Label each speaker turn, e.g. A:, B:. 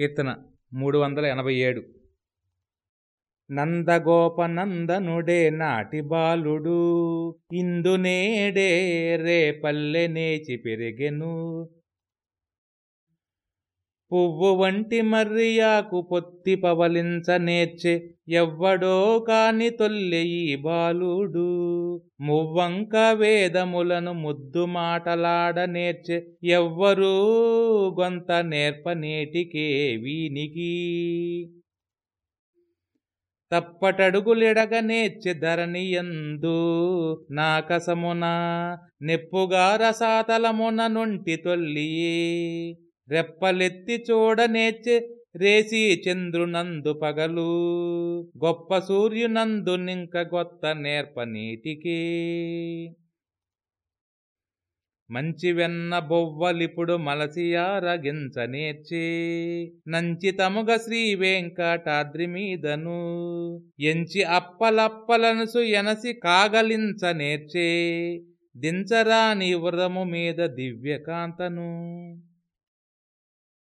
A: కీర్తన మూడు వందల ఎనభై ఏడు. నందగోపనందనుడే నాటి బాలుడు ఇందునేడే రేపల్లె నేచి పెరిగెను. పువ్వు వంటి మర్రియాకు పొత్తి పవలించ నేర్చే ఎవ్వడో కాని తొల్లెయి బాలుడు. మువ్వంక వేదములను ముద్దు మాటలాడ నేర్చే ఎవ్వరూ గొంత నేర్పనేటికే వీనికి. తప్పటడుగులెడగ ధరణి ధరణియందు నాకసమున నెప్పుగా రసాతలమున నుంటి తొల్లియే. రెప్పలెత్తి చూడనేర్చె రేసి చంద్రునందు పగలు. గొప్ప సూర్యునందు నింక గొత్త నేర్ప నీటికి. మంచి వెన్న బొవ్వలిపుడు మలసియారగించ నేర్చే. నంచితముగ శ్రీ వెంకటాద్రి మీదను. ఎంచి అప్పలప్పలనుసు ఎనసి కాగలించ నేర్చే. దించరాని వ్రతము మీద దివ్యకాంతను.